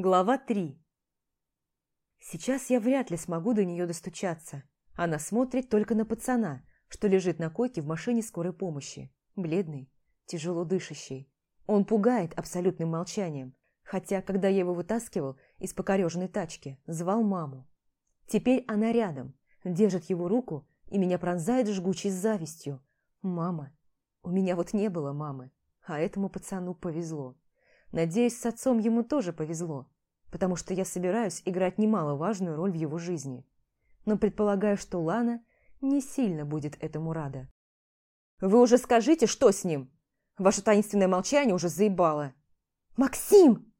Глава 3 Сейчас я вряд ли смогу до нее достучаться. Она смотрит только на пацана, что лежит на койке в машине скорой помощи. Бледный, тяжело дышащий. Он пугает абсолютным молчанием, хотя, когда я его вытаскивал из покореженной тачки, звал маму. Теперь она рядом, держит его руку и меня пронзает жгучей завистью. Мама. У меня вот не было мамы, а этому пацану повезло. Надеюсь, с отцом ему тоже повезло, потому что я собираюсь играть немаловажную роль в его жизни. Но предполагаю, что Лана не сильно будет этому рада. «Вы уже скажите, что с ним? Ваше таинственное молчание уже заебало!» «Максим!»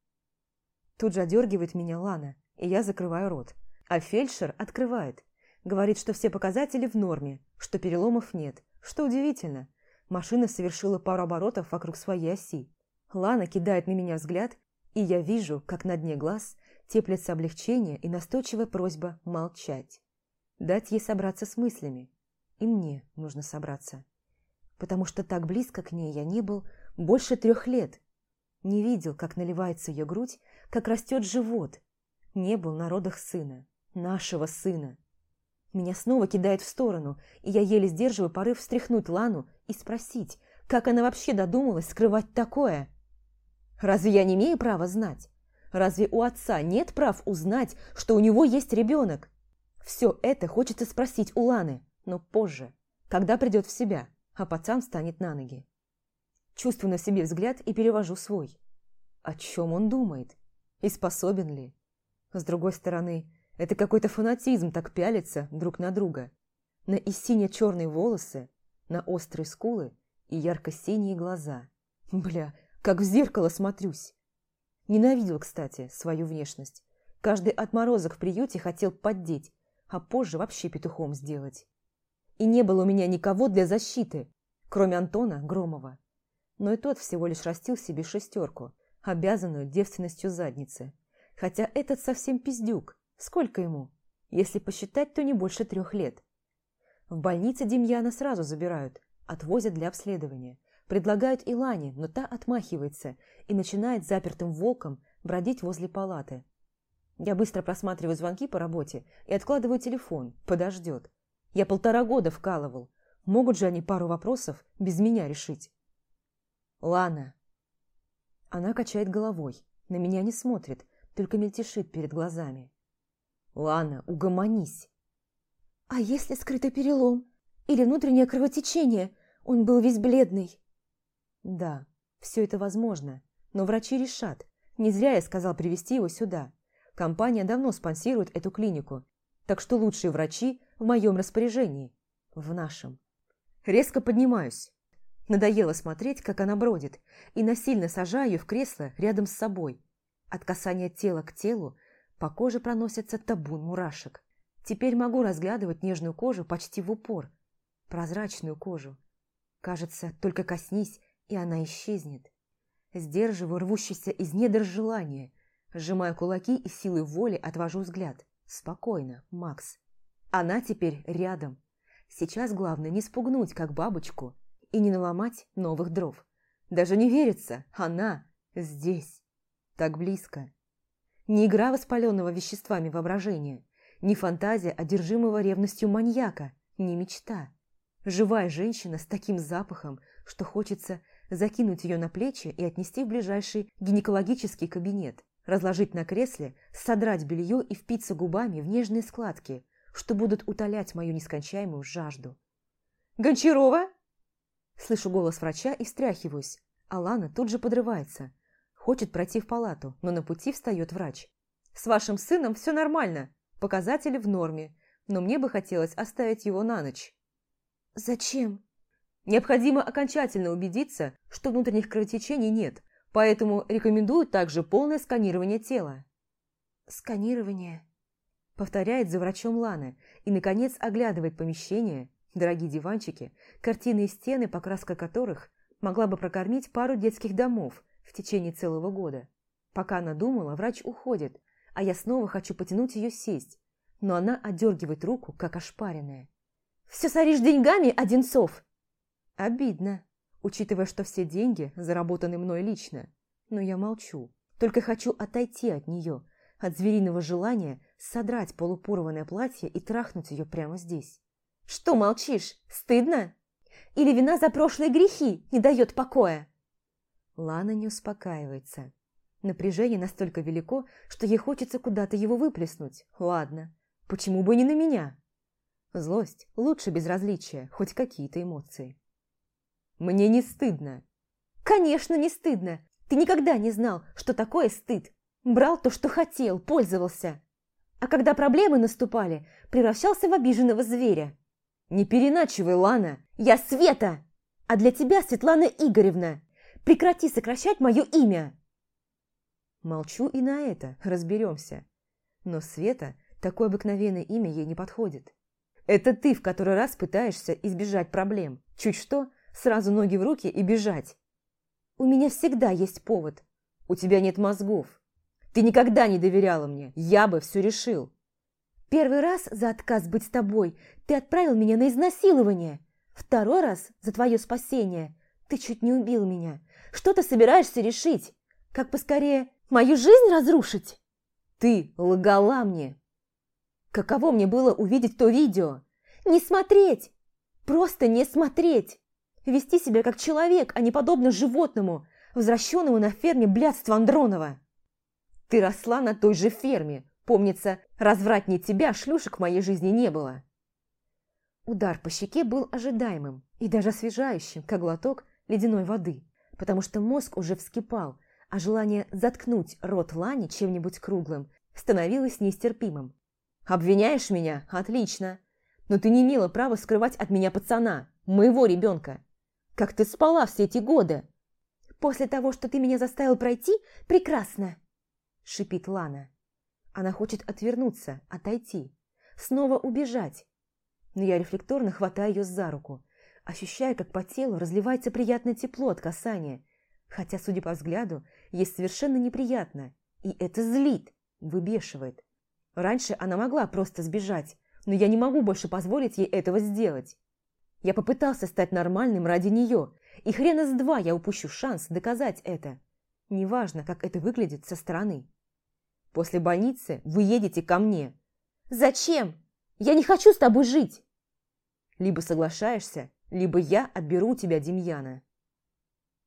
Тут же одергивает меня Лана, и я закрываю рот. А фельдшер открывает. Говорит, что все показатели в норме, что переломов нет. Что удивительно. Машина совершила пару оборотов вокруг своей оси. Лана кидает на меня взгляд, и я вижу, как на дне глаз теплится облегчение и настойчивая просьба молчать. Дать ей собраться с мыслями. И мне нужно собраться. Потому что так близко к ней я не был больше трех лет. Не видел, как наливается ее грудь, как растет живот. Не был на родах сына, нашего сына. Меня снова кидает в сторону, и я еле сдерживаю порыв встряхнуть Лану и спросить, как она вообще додумалась скрывать такое. Разве я не имею права знать? Разве у отца нет прав узнать, что у него есть ребенок? Все это хочется спросить у Ланы, но позже, когда придет в себя, а пацан встанет на ноги. Чувствую на себе взгляд и перевожу свой. О чем он думает? И способен ли? С другой стороны, это какой-то фанатизм так пялится друг на друга. На и сине-черные волосы, на острые скулы и ярко-синие глаза. Бля, как в зеркало смотрюсь. Ненавидел, кстати, свою внешность. Каждый отморозок в приюте хотел поддеть, а позже вообще петухом сделать. И не было у меня никого для защиты, кроме Антона Громова. Но и тот всего лишь растил себе шестерку, обязанную девственностью задницы. Хотя этот совсем пиздюк. Сколько ему? Если посчитать, то не больше трех лет. В больнице Демьяна сразу забирают, отвозят для обследования. Предлагают Илане, но та отмахивается и начинает запертым волком бродить возле палаты. Я быстро просматриваю звонки по работе и откладываю телефон. Подождет. Я полтора года вкалывал. Могут же они пару вопросов без меня решить. Лана. Она качает головой. На меня не смотрит, только мельтешит перед глазами. Лана, угомонись. А если скрытый перелом? Или внутреннее кровотечение? Он был весь бледный. Да, все это возможно, но врачи решат. Не зря я сказал привести его сюда. Компания давно спонсирует эту клинику, так что лучшие врачи в моем распоряжении. В нашем. Резко поднимаюсь. Надоело смотреть, как она бродит, и насильно сажаю ее в кресло рядом с собой. От касания тела к телу по коже проносится табун мурашек. Теперь могу разглядывать нежную кожу почти в упор. Прозрачную кожу. Кажется, только коснись, и она исчезнет. Сдерживаю рвущийся из недр желания, сжимаю кулаки и силой воли отвожу взгляд. Спокойно, Макс. Она теперь рядом. Сейчас главное не спугнуть, как бабочку, и не наломать новых дров. Даже не верится, она здесь, так близко. Не игра воспаленного веществами воображения, не фантазия одержимого ревностью маньяка, не мечта. Живая женщина с таким запахом, что хочется закинуть ее на плечи и отнести в ближайший гинекологический кабинет, разложить на кресле, содрать белье и впиться губами в нежные складки, что будут утолять мою нескончаемую жажду. «Гончарова?» Слышу голос врача и встряхиваюсь. Алана тут же подрывается. Хочет пройти в палату, но на пути встает врач. «С вашим сыном все нормально, показатели в норме, но мне бы хотелось оставить его на ночь». «Зачем?» Необходимо окончательно убедиться, что внутренних кровотечений нет, поэтому рекомендую также полное сканирование тела. «Сканирование?» Повторяет за врачом Лана и, наконец, оглядывает помещение, дорогие диванчики, картины и стены, покраска которых могла бы прокормить пару детских домов в течение целого года. Пока она думала, врач уходит, а я снова хочу потянуть ее сесть, но она отдергивает руку, как ошпаренная. «Все соришь деньгами, Одинцов!» Обидно, учитывая, что все деньги заработаны мной лично. Но я молчу. Только хочу отойти от нее, от звериного желания содрать полупорванное платье и трахнуть ее прямо здесь. «Что молчишь? Стыдно? Или вина за прошлые грехи не дает покоя?» Лана не успокаивается. Напряжение настолько велико, что ей хочется куда-то его выплеснуть. Ладно, почему бы не на меня? Злость лучше безразличия, хоть какие-то эмоции. Мне не стыдно. Конечно, не стыдно. Ты никогда не знал, что такое стыд. Брал то, что хотел, пользовался. А когда проблемы наступали, превращался в обиженного зверя. Не переначивай, Лана. Я Света. А для тебя Светлана Игоревна. Прекрати сокращать мое имя. Молчу и на это, разберемся. Но Света, такое обыкновенное имя ей не подходит. Это ты в который раз пытаешься избежать проблем. Чуть что, сразу ноги в руки и бежать. У меня всегда есть повод. У тебя нет мозгов. Ты никогда не доверяла мне. Я бы все решил. Первый раз за отказ быть с тобой ты отправил меня на изнасилование. Второй раз за твое спасение ты чуть не убил меня. Что ты собираешься решить? Как поскорее мою жизнь разрушить? Ты лгала мне. Каково мне было увидеть то видео? Не смотреть! Просто не смотреть! Вести себя как человек, а не подобно животному, возвращенному на ферме блядства Андронова. Ты росла на той же ферме. Помнится, развратнее тебя шлюшек в моей жизни не было. Удар по щеке был ожидаемым и даже освежающим, как глоток ледяной воды, потому что мозг уже вскипал, а желание заткнуть рот Лани чем-нибудь круглым становилось нестерпимым. «Обвиняешь меня? Отлично! Но ты не имела права скрывать от меня пацана, моего ребенка. Как ты спала все эти годы?» «После того, что ты меня заставил пройти, прекрасно!» – шипит Лана. Она хочет отвернуться, отойти, снова убежать. Но я рефлекторно хватаю ее за руку, ощущая, как по телу разливается приятное тепло от касания, хотя, судя по взгляду, ей совершенно неприятно, и это злит, выбешивает. Раньше она могла просто сбежать, но я не могу больше позволить ей этого сделать. Я попытался стать нормальным ради нее, и хрена с два я упущу шанс доказать это. Неважно, как это выглядит со стороны. После больницы вы едете ко мне. Зачем? Я не хочу с тобой жить. Либо соглашаешься, либо я отберу у тебя Демьяна.